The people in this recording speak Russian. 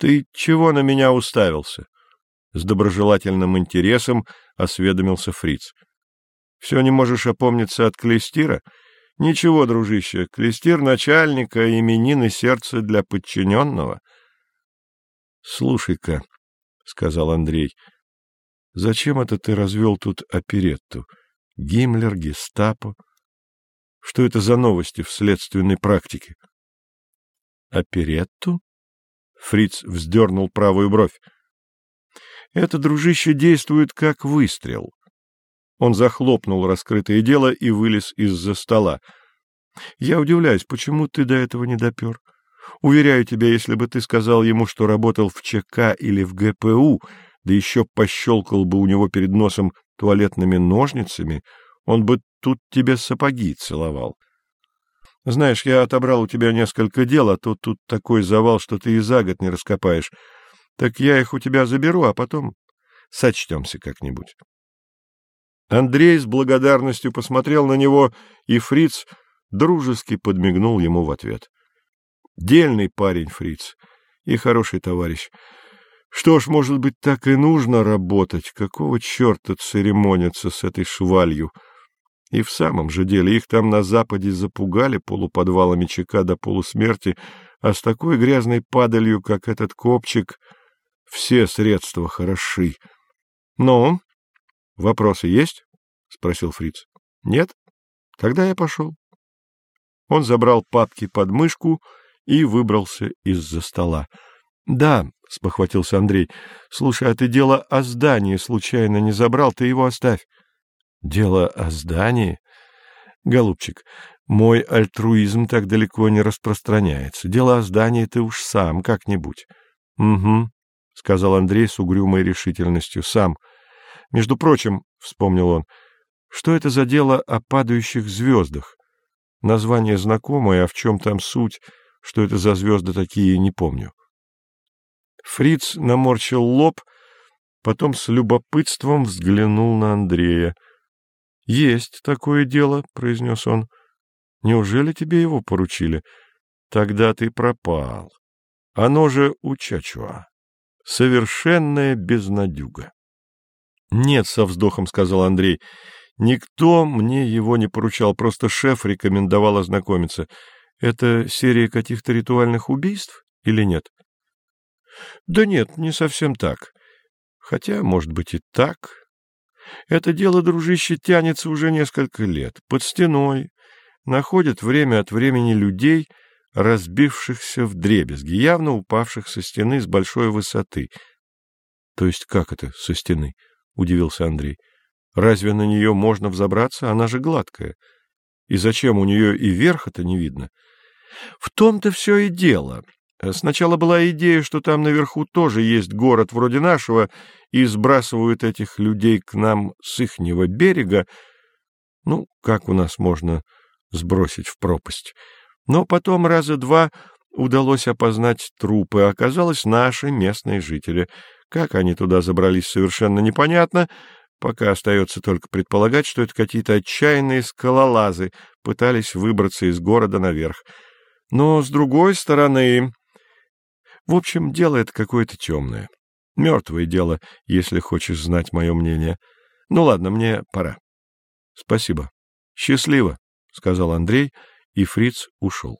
Ты чего на меня уставился? С доброжелательным интересом осведомился фриц. Все не можешь опомниться от клестира? Ничего, дружище, клестир начальника, именины сердца для подчиненного. Слушай-ка, — сказал Андрей, — зачем это ты развел тут оперетту? Гиммлер, гестапо? Что это за новости в следственной практике? Оперетту? Фриц вздернул правую бровь. Это, дружище, действует как выстрел. Он захлопнул раскрытое дело и вылез из-за стола. Я удивляюсь, почему ты до этого не допер? Уверяю тебя, если бы ты сказал ему, что работал в ЧК или в ГПУ, да еще пощелкал бы у него перед носом туалетными ножницами, он бы тут тебе сапоги целовал. Знаешь, я отобрал у тебя несколько дел, а то тут такой завал, что ты и за год не раскопаешь. Так я их у тебя заберу, а потом сочтемся как-нибудь. Андрей с благодарностью посмотрел на него, и фриц дружески подмигнул ему в ответ. Дельный парень фриц и хороший товарищ. Что ж, может быть, так и нужно работать. Какого черта церемониться с этой швалью? — и в самом же деле их там на западе запугали полуподвалами ЧК до полусмерти, а с такой грязной падалью, как этот копчик, все средства хороши. — Ну, вопросы есть? — спросил фриц. Нет? Тогда я пошел. Он забрал папки под мышку и выбрался из-за стола. — Да, — спохватился Андрей, — слушай, а ты дело о здании случайно не забрал, ты его оставь. Дело о здании? Голубчик, мой альтруизм так далеко не распространяется. Дело о здании ты уж сам как-нибудь. — Угу, — сказал Андрей с угрюмой решительностью, — сам. Между прочим, — вспомнил он, — что это за дело о падающих звездах? Название знакомое, а в чем там суть, что это за звезды такие, не помню. Фриц наморщил лоб, потом с любопытством взглянул на Андрея —— Есть такое дело, — произнес он. — Неужели тебе его поручили? Тогда ты пропал. Оно же у Чачуа. Совершенная безнадюга. — Нет, — со вздохом сказал Андрей, — никто мне его не поручал, просто шеф рекомендовал ознакомиться. Это серия каких-то ритуальных убийств или нет? — Да нет, не совсем так. Хотя, может быть, и так, это дело, дружище, тянется уже несколько лет. Под стеной находят время от времени людей, разбившихся в дребезги, явно упавших со стены с большой высоты. — То есть как это со стены? — удивился Андрей. — Разве на нее можно взобраться? Она же гладкая. И зачем у нее и верха-то не видно? — В том-то все и дело. Сначала была идея, что там наверху тоже есть город вроде нашего, и сбрасывают этих людей к нам с ихнего берега. Ну, как у нас можно сбросить в пропасть? Но потом раза два удалось опознать трупы, оказалось, наши местные жители. Как они туда забрались, совершенно непонятно, пока остается только предполагать, что это какие-то отчаянные скалолазы пытались выбраться из города наверх. Но, с другой стороны... В общем, дело это какое-то темное. Мертвое дело, если хочешь знать мое мнение. Ну ладно, мне пора. — Спасибо. — Счастливо, — сказал Андрей, и фриц ушел.